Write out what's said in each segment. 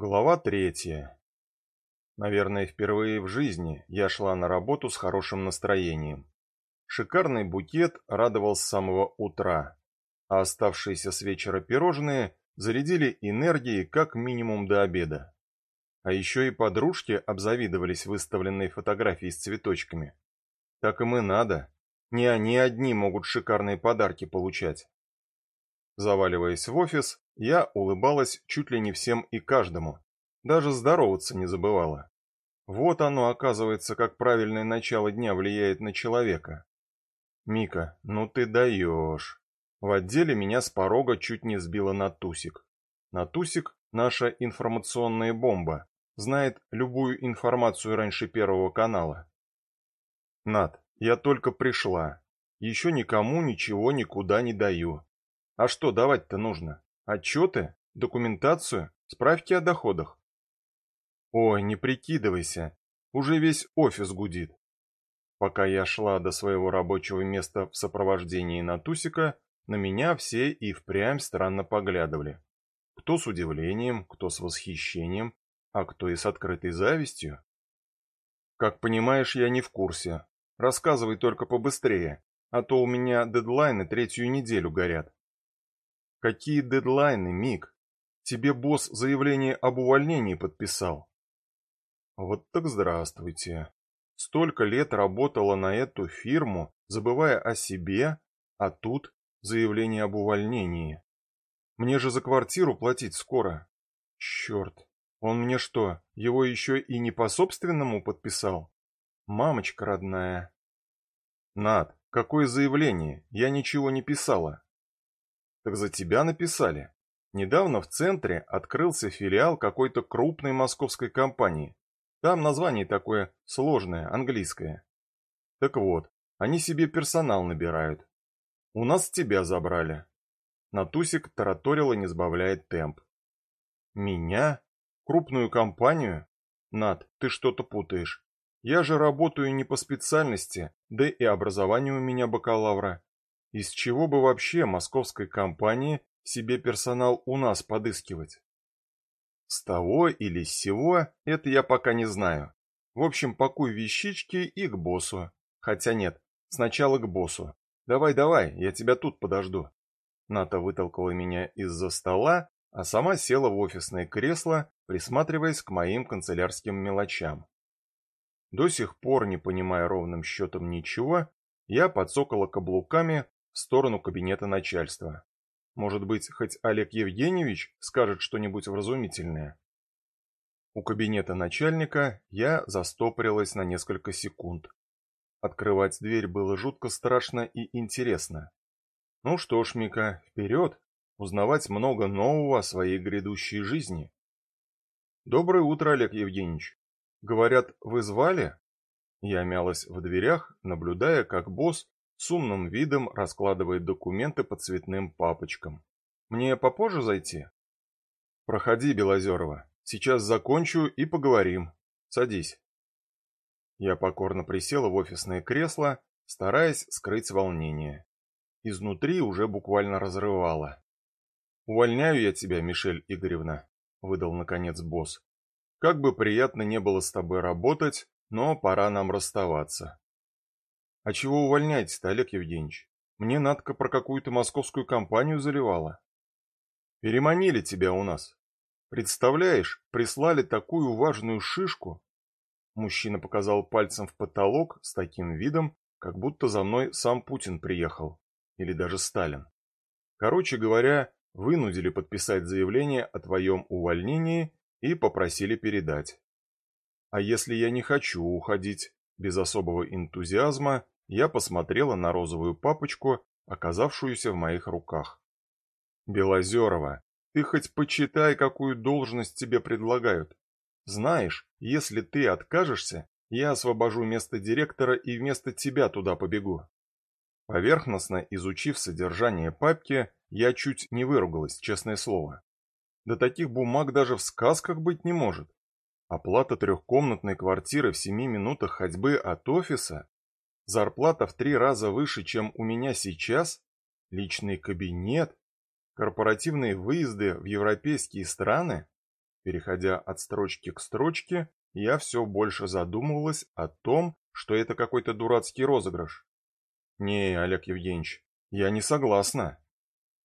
Глава третья. Наверное, впервые в жизни я шла на работу с хорошим настроением. Шикарный букет радовал с самого утра, а оставшиеся с вечера пирожные зарядили энергией как минимум до обеда. А еще и подружки обзавидовались выставленной фотографией с цветочками. Так им и надо. Не они одни могут шикарные подарки получать. Заваливаясь в офис, я улыбалась чуть ли не всем и каждому. Даже здороваться не забывала. Вот оно, оказывается, как правильное начало дня влияет на человека. Мика, ну ты даешь. В отделе меня с порога чуть не сбила Натусик. Натусик – наша информационная бомба. Знает любую информацию раньше Первого канала. Над, я только пришла. Еще никому ничего никуда не даю. А что давать-то нужно? Отчеты? Документацию? Справки о доходах? Ой, не прикидывайся. Уже весь офис гудит. Пока я шла до своего рабочего места в сопровождении Натусика, на меня все и впрямь странно поглядывали. Кто с удивлением, кто с восхищением, а кто и с открытой завистью. Как понимаешь, я не в курсе. Рассказывай только побыстрее, а то у меня дедлайны третью неделю горят. Какие дедлайны, Мик? Тебе босс заявление об увольнении подписал. Вот так здравствуйте. Столько лет работала на эту фирму, забывая о себе, а тут заявление об увольнении. Мне же за квартиру платить скоро. Черт, он мне что, его еще и не по собственному подписал? Мамочка родная. Над, какое заявление? Я ничего не писала. Так за тебя написали. Недавно в центре открылся филиал какой-то крупной московской компании. Там название такое сложное, английское. Так вот, они себе персонал набирают. У нас тебя забрали. Натусик тараторила, не сбавляет темп. Меня? Крупную компанию? Над, ты что-то путаешь. Я же работаю не по специальности, да и образование у меня бакалавра. Из чего бы вообще московской компании себе персонал у нас подыскивать? С того или с сего, это я пока не знаю. В общем, пакуй вещички и к боссу. Хотя нет, сначала к боссу. Давай-давай, я тебя тут подожду. Ната вытолкала меня из-за стола, а сама села в офисное кресло, присматриваясь к моим канцелярским мелочам. До сих пор, не понимая ровным счетом ничего, я подсокала каблуками в сторону кабинета начальства. Может быть, хоть Олег Евгеньевич скажет что-нибудь вразумительное. У кабинета начальника я застопорилась на несколько секунд. Открывать дверь было жутко страшно и интересно. Ну что ж, Мика, вперед, узнавать много нового о своей грядущей жизни. Доброе утро, Олег Евгеньевич. Говорят, вы звали? Я мялась в дверях, наблюдая, как босс с умным видом раскладывает документы по цветным папочкам. «Мне попозже зайти?» «Проходи, Белозерова. Сейчас закончу и поговорим. Садись». Я покорно присела в офисное кресло, стараясь скрыть волнение. Изнутри уже буквально разрывало. «Увольняю я тебя, Мишель Игоревна», — выдал наконец босс. «Как бы приятно не было с тобой работать, но пора нам расставаться. А чего увольняетесь-то, Олег Евгеньевич? Мне Надка про какую-то московскую компанию заливала. Переманили тебя у нас. Представляешь, прислали такую важную шишку. Мужчина показал пальцем в потолок с таким видом, как будто за мной сам Путин приехал. Или даже Сталин. Короче говоря, вынудили подписать заявление о твоем увольнении и попросили передать. А если я не хочу уходить, без особого энтузиазма я посмотрела на розовую папочку, оказавшуюся в моих руках. «Белозерова, ты хоть почитай, какую должность тебе предлагают. Знаешь, если ты откажешься, я освобожу место директора и вместо тебя туда побегу». Поверхностно изучив содержание папки, я чуть не выругалась, честное слово. Да таких бумаг даже в сказках быть не может. Оплата трехкомнатной квартиры в семи минутах ходьбы от офиса, зарплата в три раза выше, чем у меня сейчас, личный кабинет, корпоративные выезды в европейские страны, Переходя от строчки к строчке, я все больше задумывалась о том, что это какой-то дурацкий розыгрыш. Не, Олег Евгеньевич, я не согласна.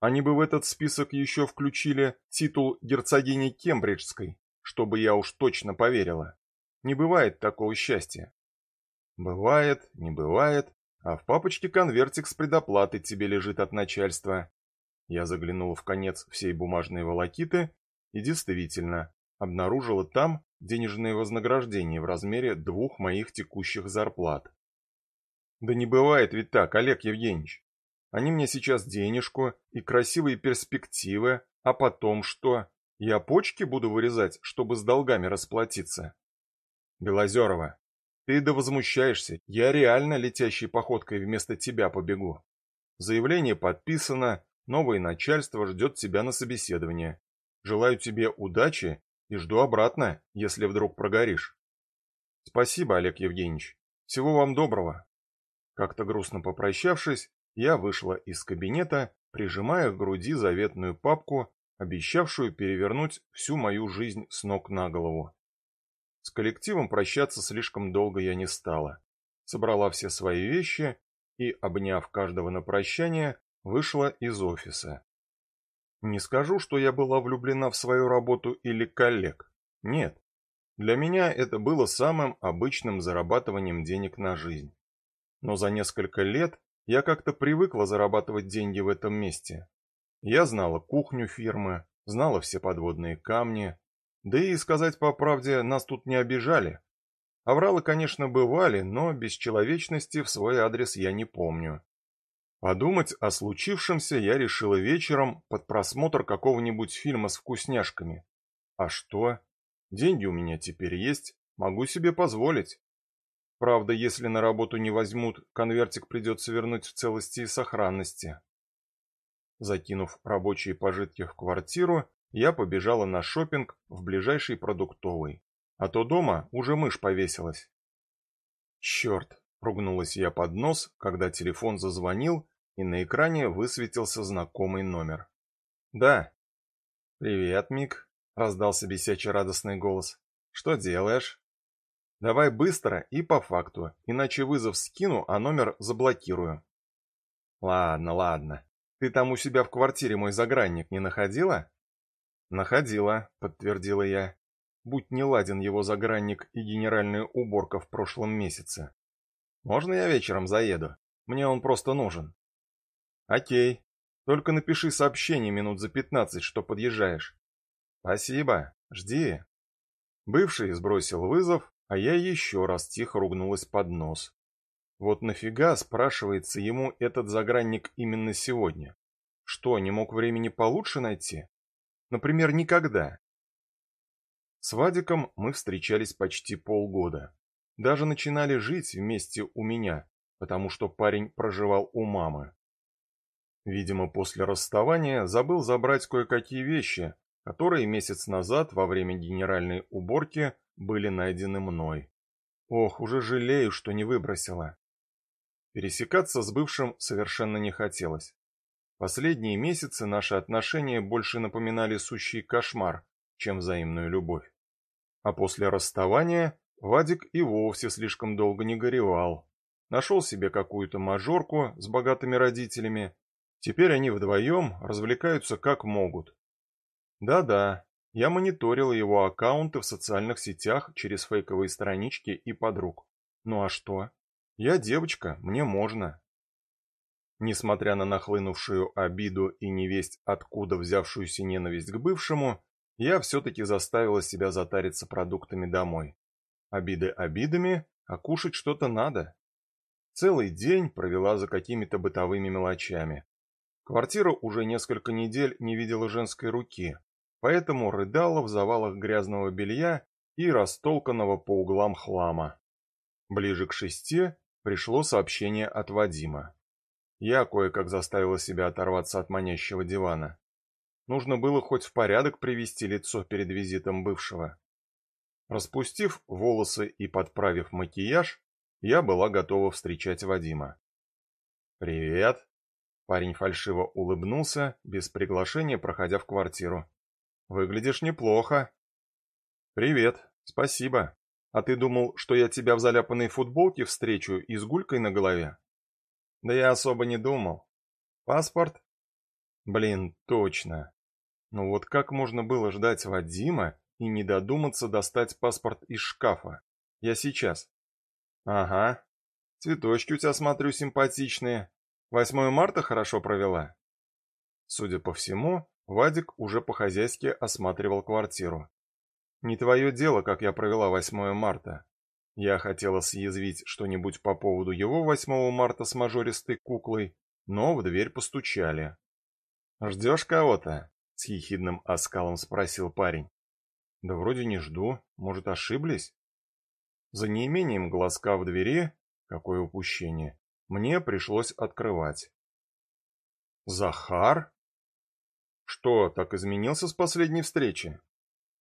Они бы в этот список еще включили титул герцогини Кембриджской, чтобы я уж точно поверила. Не бывает такого счастья. Бывает, не бывает, а в папочке конвертик с предоплатой тебе лежит от начальства. Я заглянула в конец всей бумажной волокиты и действительно обнаружила там денежные вознаграждения в размере двух моих текущих зарплат. Да не бывает ведь так, Олег Евгеньевич. Они мне сейчас денежку и красивые перспективы, а потом что? Я почки буду вырезать, чтобы с долгами расплатиться? Белозерова, ты да возмущаешься, я реально летящей походкой вместо тебя побегу. Заявление подписано, новое начальство ждет тебя на собеседование. Желаю тебе удачи и жду обратно, если вдруг прогоришь. Спасибо, Олег Евгеньевич. Всего вам доброго. Как-то грустно попрощавшись, я вышла из кабинета, прижимая к груди заветную папку, обещавшую перевернуть всю мою жизнь с ног на голову. С коллективом прощаться слишком долго я не стала. Собрала все свои вещи и, обняв каждого на прощание, вышла из офиса. Не скажу, что я была влюблена в свою работу или коллег. Нет. Для меня это было самым обычным зарабатыванием денег на жизнь. Но за несколько лет я как-то привыкла зарабатывать деньги в этом месте. Я знала кухню фирмы, знала все подводные камни, да и, сказать по правде, нас тут не обижали. Авралы, конечно, бывали, но бесчеловечности в свой адрес я не помню. Подумать о случившемся я решила вечером под просмотр какого-нибудь фильма с вкусняшками. А что? Деньги у меня теперь есть, могу себе позволить. Правда, если на работу не возьмут, конвертик придется вернуть в целости и сохранности. Закинув рабочие пожитки в квартиру, я побежала на шопинг в ближайший продуктовый. А то дома уже мышь повесилась. Черт, ругнулась я под нос, когда телефон зазвонил, и на экране высветился знакомый номер. «Да». «Привет, Мик», — раздался бесячий радостный голос. «Что делаешь?» «Давай быстро и по факту, иначе вызов скину, а номер заблокирую». «Ладно, ладно. Ты там у себя в квартире мой загранник не находила?» «Находила», — подтвердила я. «Будь не ладен его загранник и генеральная уборка в прошлом месяце. Можно я вечером заеду? Мне он просто нужен». «Окей. Только напиши сообщение минут за пятнадцать, что подъезжаешь». «Спасибо. Жди». Бывший сбросил вызов, а я еще раз тихо ругнулась под нос. Вот нафига, спрашивается ему этот загранник именно сегодня? Что, не мог времени получше найти? Например, никогда. С Вадиком мы встречались почти полгода. Даже начинали жить вместе у меня, потому что парень проживал у мамы. Видимо, после расставания забыл забрать кое-какие вещи, которые месяц назад во время генеральной уборки были найдены мной. Ох, уже жалею, что не выбросила. Пересекаться с бывшим совершенно не хотелось. Последние месяцы наши отношения больше напоминали сущий кошмар, чем взаимную любовь. А после расставания Вадик и вовсе слишком долго не горевал. Нашел себе какую-то мажорку с богатыми родителями. Теперь они вдвоем развлекаются как могут. Да-да, я мониторил его аккаунты в социальных сетях через фейковые странички и подруг. Ну а что? Я девочка, мне можно. Несмотря на нахлынувшую обиду и невесть откуда взявшуюся ненависть к бывшему, я все-таки заставила себя затариться продуктами домой. Обиды обидами, а кушать что-то надо. Целый день провела за какими-то бытовыми мелочами. Квартира уже несколько недель не видела женской руки, поэтому рыдала в завалах грязного белья и растолканного по углам хлама. Ближе к шести пришло сообщение от Вадима. Я кое-как заставила себя оторваться от манящего дивана. Нужно было хоть в порядок привести лицо перед визитом бывшего. Распустив волосы и подправив макияж, я была готова встречать Вадима. «Привет!» Парень фальшиво улыбнулся, без приглашения проходя в квартиру. «Выглядишь неплохо». Привет, спасибо. А ты думал, что я тебя в заляпанной футболке встречу и с гулькой на голове? Да я особо не думал. Паспорт? Блин, точно. Ну вот как можно было ждать Вадима и не додуматься достать паспорт из шкафа? Я сейчас. Ага. Цветочки у тебя, смотрю, симпатичные. 8 марта хорошо провела? Судя по всему, Вадик уже по-хозяйски осматривал квартиру. Не твое дело, как я провела 8 марта. Я хотела съязвить что-нибудь по поводу его 8 марта с мажористой куклой, но в дверь постучали. «Ждешь кого-то?» — с ехидным оскалом спросил парень. «Да вроде не жду. Может, ошиблись?» За неимением глазка в двери, какое упущение, мне пришлось открывать. «Захар?» «Что, так изменился с последней встречи?»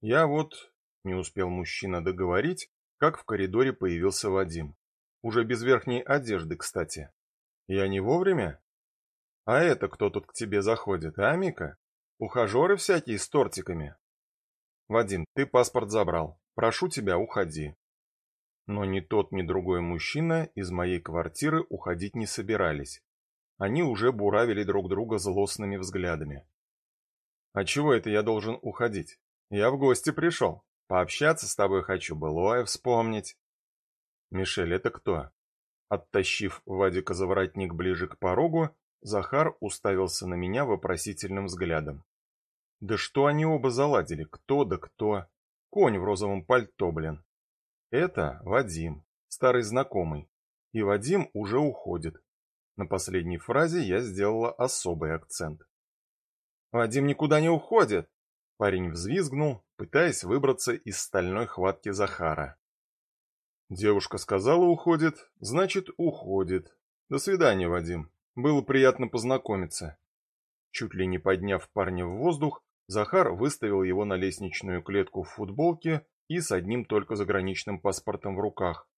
«Я вот...» — не успел мужчина договорить, как в коридоре появился Вадим. Уже без верхней одежды, кстати. Я не вовремя? А это кто тут к тебе заходит, а, Мика? Ухажеры всякие с тортиками. Вадим, ты паспорт забрал. Прошу тебя, уходи. Но ни тот, ни другой мужчина из моей квартиры уходить не собирались. Они уже буравили друг друга злостными взглядами. А чего это я должен уходить? Я в гости пришел. Пообщаться с тобой хочу, былое вспомнить. Мишель, это кто? Оттащив Вадика за воротник ближе к порогу, Захар уставился на меня вопросительным взглядом. Да что они оба заладили, кто да кто? Конь в розовом пальто, блин. Это Вадим, старый знакомый. И Вадим уже уходит. На последней фразе я сделала особый акцент. «Вадим никуда не уходит!» Парень взвизгнул, пытаясь выбраться из стальной хватки Захара. Девушка сказала уходит, значит уходит. До свидания, Вадим. Было приятно познакомиться. Чуть ли не подняв парня в воздух, Захар выставил его на лестничную клетку в футболке и с одним только заграничным паспортом в руках.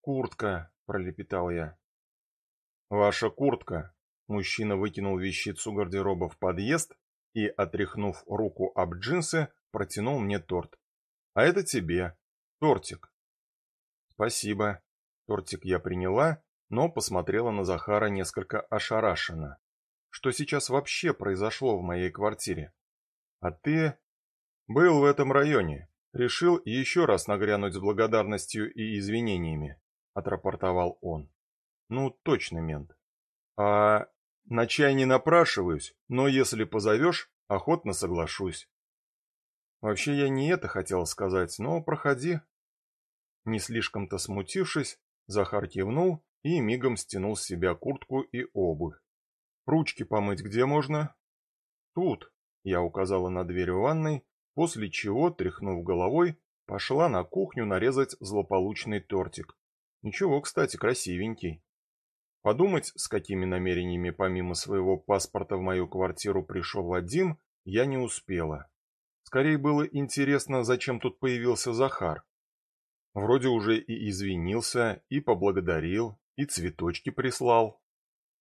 «Куртка», — пролепетал я. «Ваша куртка». Мужчина выкинул вещицу гардероба в подъезд и, отряхнув руку об джинсы, протянул мне торт. «А это тебе. Тортик». «Спасибо». Тортик я приняла, но посмотрела на Захара несколько ошарашенно. Что сейчас вообще произошло в моей квартире? А ты... Был в этом районе. Решил еще раз нагрянуть с благодарностью и извинениями, отрапортовал он. Ну, точно, мент. А на чай не напрашиваюсь, но если позовешь, охотно соглашусь. Вообще я не это хотел сказать, но проходи. Не слишком-то смутившись, Захар кивнул и мигом стянул с себя куртку и обувь. Ручки помыть где можно? Тут, я указала на дверь ванной, после чего, тряхнув головой, пошла на кухню нарезать злополучный тортик. Ничего, кстати, красивенький. Подумать, с какими намерениями помимо своего паспорта в мою квартиру пришел Вадим, я не успела. Скорее было интересно, зачем тут появился Захар. Вроде уже и извинился, и поблагодарил, и цветочки прислал.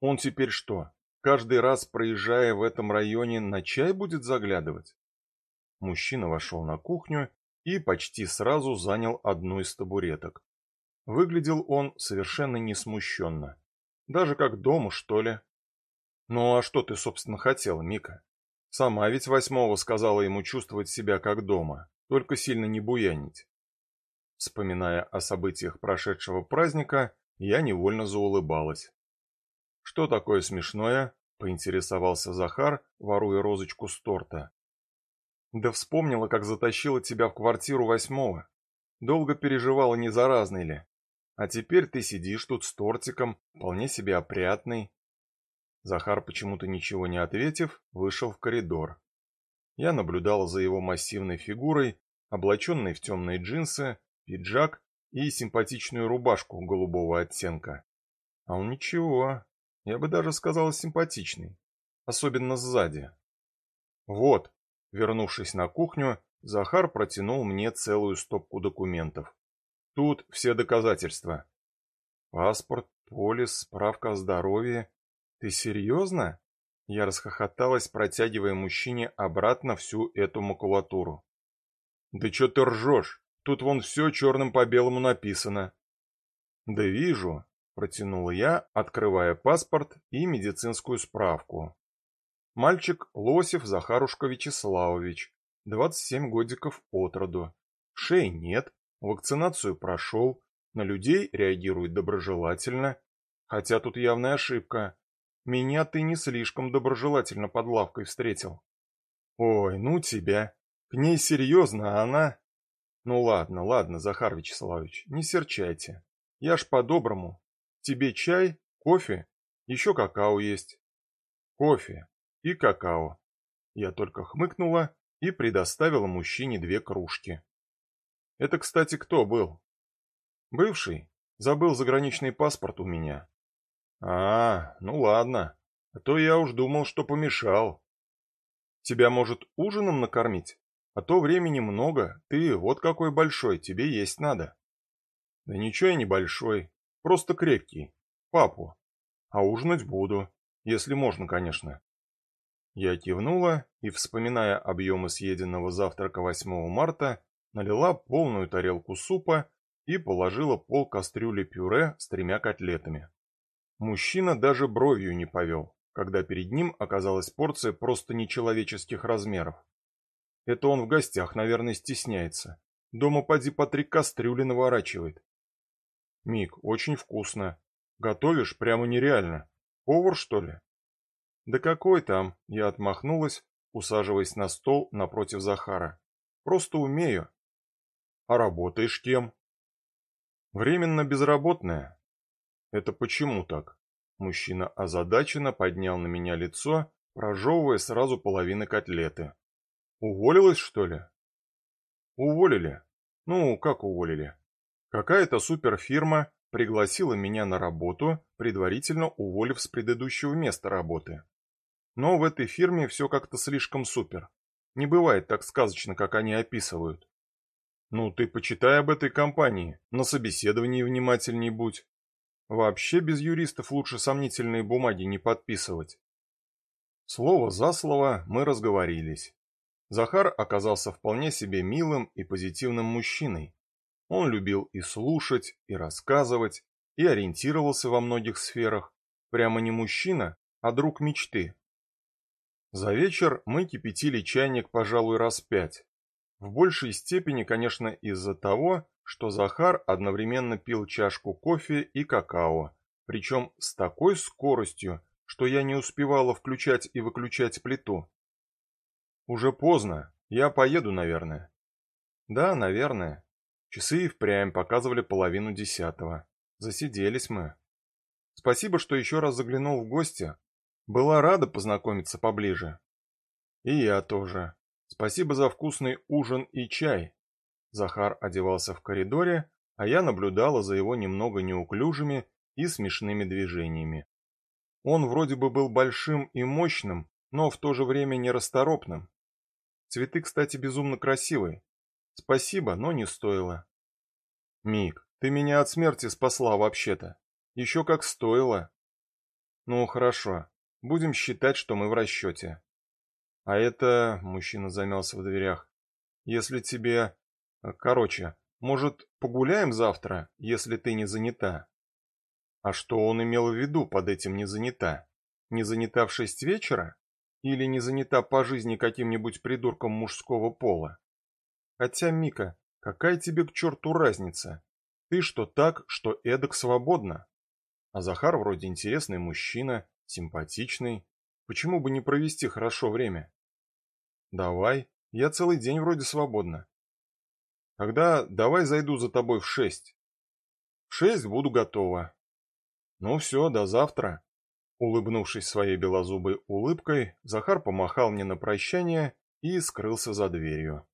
Он теперь что, каждый раз проезжая в этом районе на чай будет заглядывать? Мужчина вошел на кухню и почти сразу занял одну из табуреток. Выглядел он совершенно не смущенно. Даже как дома, что ли. Ну а что ты, собственно, хотел, Мика? Сама ведь восьмого сказала ему чувствовать себя как дома, только сильно не буянить. Вспоминая о событиях прошедшего праздника, я невольно заулыбалась. «Что такое смешное?» — поинтересовался Захар, воруя розочку с торта. «Да вспомнила, как затащила тебя в квартиру восьмого. Долго переживала, не заразный ли. А теперь ты сидишь тут с тортиком, вполне себе опрятный. Захар, почему-то ничего не ответив, вышел в коридор. Я наблюдал за его массивной фигурой, облаченной в темные джинсы, пиджак и симпатичную рубашку голубого оттенка. А он ничего, я бы даже сказал симпатичный, особенно сзади. Вот, вернувшись на кухню, Захар протянул мне целую стопку документов. Тут все доказательства. Паспорт, полис, справка о здоровье. Ты серьезно? Я расхохоталась, протягивая мужчине обратно всю эту макулатуру. Да что ты ржешь? Тут вон все черным по белому написано. Да вижу, протянула я, открывая паспорт и медицинскую справку. Мальчик Лосев Захарушка Вячеславович, 27 годиков от роду. Шеи нет, вакцинацию прошел, на людей реагирует доброжелательно, хотя тут явная ошибка. Меня ты не слишком доброжелательно под лавкой встретил. Ой, ну тебя. К ней серьезно, а она... Ну ладно, ладно, Захар Вячеславович, не серчайте. Я ж по-доброму. Тебе чай, кофе, еще какао есть. Кофе и какао. Я только хмыкнула и предоставила мужчине две кружки. Это, кстати, кто был? Бывший. Забыл заграничный паспорт у меня. А, ну ладно. А то я уж думал, что помешал. Тебя, может, ужином накормить? А то времени много, ты вот какой большой, тебе есть надо. Да ничего я не большой, просто крепкий. Папу. А ужинать буду, если можно, конечно. Я кивнула и, вспоминая объемы съеденного завтрака 8 марта, налила полную тарелку супа и положила пол кастрюли пюре с тремя котлетами. Мужчина даже бровью не повел, когда перед ним оказалась порция просто нечеловеческих размеров. Это он в гостях, наверное, стесняется. Дома поди по три кастрюли наворачивает. Мик, очень вкусно. Готовишь прямо нереально. Повар, что ли? Да какой там? Я отмахнулась, усаживаясь на стол напротив Захара. Просто умею. А работаешь кем? Временно безработная. Это почему так? Мужчина озадаченно поднял на меня лицо, прожевывая сразу половины котлеты. Уволилась, что ли? Уволили. Ну, как уволили? Какая-то суперфирма пригласила меня на работу, предварительно уволив с предыдущего места работы. Но в этой фирме все как-то слишком супер. Не бывает так сказочно, как они описывают. Ну, ты почитай об этой компании, на собеседовании внимательней будь. Вообще без юристов лучше сомнительные бумаги не подписывать. Слово за слово мы разговорились. Захар оказался вполне себе милым и позитивным мужчиной. Он любил и слушать, и рассказывать, и ориентировался во многих сферах. Прямо не мужчина, а друг мечты. За вечер мы кипятили чайник, пожалуй, раз пять. В большей степени, конечно, из-за того, что Захар одновременно пил чашку кофе и какао, причем с такой скоростью, что я не успевала включать и выключать плиту. Уже поздно. Я поеду, наверное. Да, наверное. Часы и впрямь показывали половину десятого. Засиделись мы. Спасибо, что еще раз заглянул в гости. Была рада познакомиться поближе. И я тоже. Спасибо за вкусный ужин и чай. Захар одевался в коридоре, а я наблюдала за его немного неуклюжими и смешными движениями. Он вроде бы был большим и мощным, но в то же время нерасторопным. Цветы, кстати, безумно красивые. Спасибо, но не стоило. Мик, ты меня от смерти спасла вообще-то. Еще как стоило. Ну, хорошо. Будем считать, что мы в расчете. А это... Мужчина замялся в дверях. Если тебе... Короче, может, погуляем завтра, если ты не занята? А что он имел в виду под этим «не занята»? Не занята в шесть вечера? Или не занята по жизни каким-нибудь придурком мужского пола? Хотя, Мика, какая тебе к черту разница? Ты что так, что эдак свободна. А Захар вроде интересный мужчина, симпатичный. Почему бы не провести хорошо время? Давай, я целый день вроде свободна. Тогда давай зайду за тобой в шесть. В шесть буду готова. Ну все, до завтра. Улыбнувшись своей белозубой улыбкой, Захар помахал мне на прощание и скрылся за дверью.